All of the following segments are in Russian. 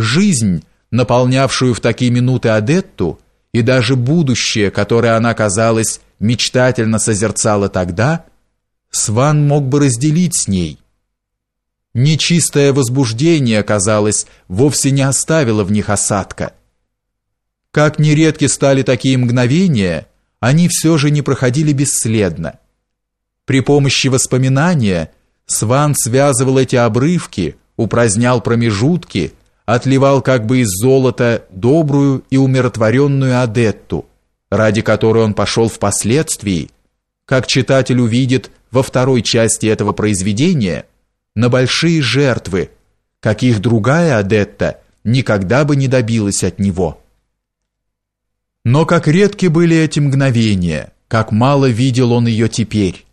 Жизнь, наполнявшую в такие минуты Адетту, и даже будущее, которое она, казалось, мечтательно созерцала тогда, Сван мог бы разделить с ней. Нечистое возбуждение, казалось, вовсе не оставило в них осадка. Как нередки стали такие мгновения, они все же не проходили бесследно. При помощи воспоминания Сван связывал эти обрывки, упразднял промежутки, отливал как бы из золота добрую и умиротворенную адетту, ради которой он пошел впоследствии, как читатель увидит во второй части этого произведения, на большие жертвы, каких другая адетта никогда бы не добилась от него. Но как редки были эти мгновения, как мало видел он ее теперь.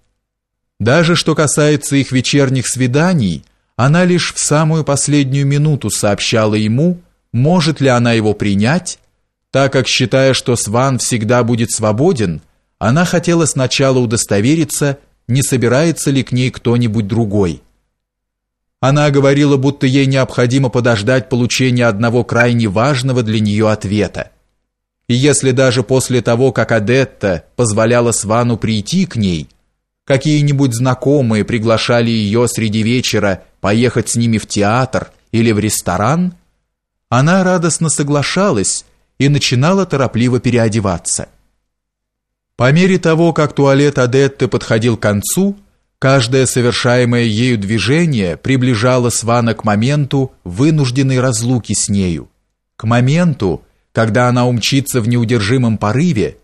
Даже что касается их вечерних свиданий, она лишь в самую последнюю минуту сообщала ему, может ли она его принять, так как, считая, что Сван всегда будет свободен, она хотела сначала удостовериться, не собирается ли к ней кто-нибудь другой. Она говорила, будто ей необходимо подождать получения одного крайне важного для нее ответа. И если даже после того, как Адетта позволяла Свану прийти к ней, какие-нибудь знакомые приглашали ее среди вечера поехать с ними в театр или в ресторан, она радостно соглашалась и начинала торопливо переодеваться. По мере того, как туалет Адетты подходил к концу, каждое совершаемое ею движение приближало Свана к моменту вынужденной разлуки с нею, к моменту, когда она умчится в неудержимом порыве,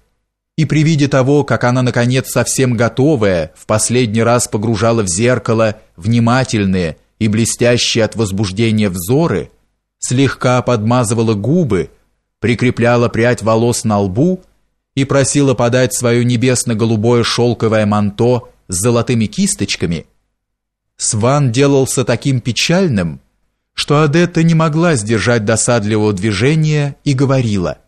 и при виде того, как она наконец совсем готовая, в последний раз погружала в зеркало внимательные и блестящие от возбуждения взоры, слегка подмазывала губы, прикрепляла прядь волос на лбу и просила подать свое небесно-голубое шелковое манто с золотыми кисточками, Сван делался таким печальным, что Адетта не могла сдержать досадливого движения и говорила: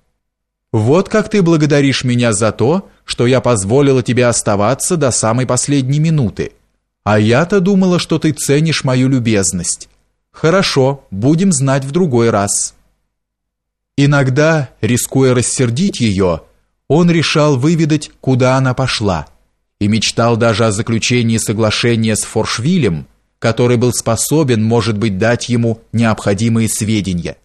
"Вот как ты благодаришь меня за то, что я позволила тебе оставаться до самой последней минуты. А я-то думала, что ты ценишь мою любезность. Хорошо, будем знать в другой раз". Иногда, рискуя рассердить ее, он решал выведать, куда она пошла, и мечтал даже о заключении соглашения с Форшвилем который был способен, может быть, дать ему необходимые сведения.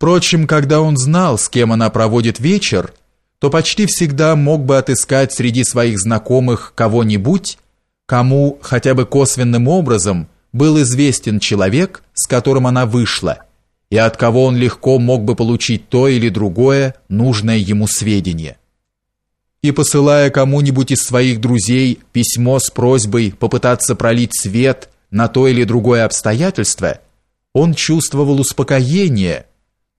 Впрочем, когда он знал, с кем она проводит вечер, то почти всегда мог бы отыскать среди своих знакомых кого-нибудь, кому хотя бы косвенным образом был известен человек, с которым она вышла, и от кого он легко мог бы получить то или другое нужное ему сведение. И посылая кому-нибудь из своих друзей письмо с просьбой попытаться пролить свет на то или другое обстоятельство, он чувствовал успокоение,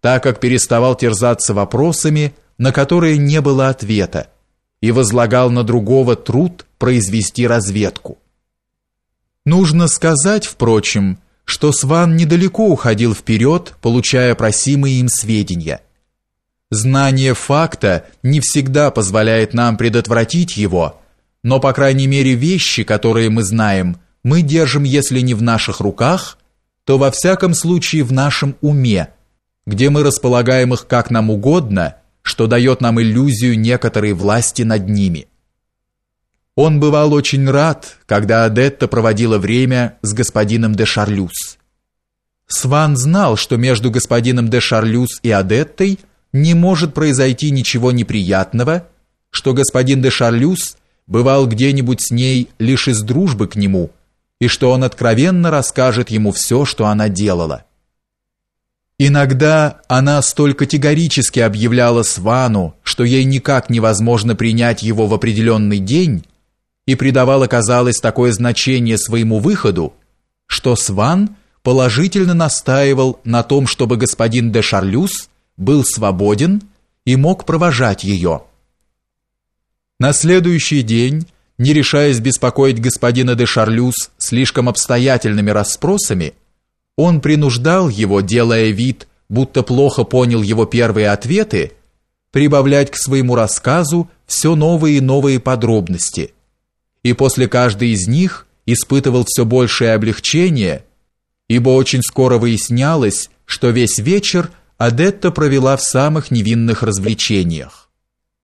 так как переставал терзаться вопросами, на которые не было ответа, и возлагал на другого труд произвести разведку. Нужно сказать, впрочем, что Сван недалеко уходил вперед, получая просимые им сведения – Знание факта не всегда позволяет нам предотвратить его, но по крайней мере вещи, которые мы знаем, мы держим, если не в наших руках, то во всяком случае в нашем уме, где мы располагаем их как нам угодно, что дает нам иллюзию некоторой власти над ними. Он бывал очень рад, когда Адетта проводила время с господином де Шарлюз. Сван знал, что между господином де Шарлюз и Адеттой – не может произойти ничего неприятного, что господин де Шарлюз бывал где-нибудь с ней лишь из дружбы к нему, и что он откровенно расскажет ему все, что она делала. Иногда она столь категорически объявляла Свану, что ей никак невозможно принять его в определенный день, и придавала, казалось, такое значение своему выходу, что Сван положительно настаивал на том, чтобы господин де Шарлюз был свободен и мог провожать ее. На следующий день, не решаясь беспокоить господина де Шарлюз слишком обстоятельными расспросами, он принуждал его, делая вид, будто плохо понял его первые ответы, прибавлять к своему рассказу все новые и новые подробности. И после каждой из них испытывал все большее облегчение – ибо очень скоро выяснялось, что весь вечер Адетта провела в самых невинных развлечениях.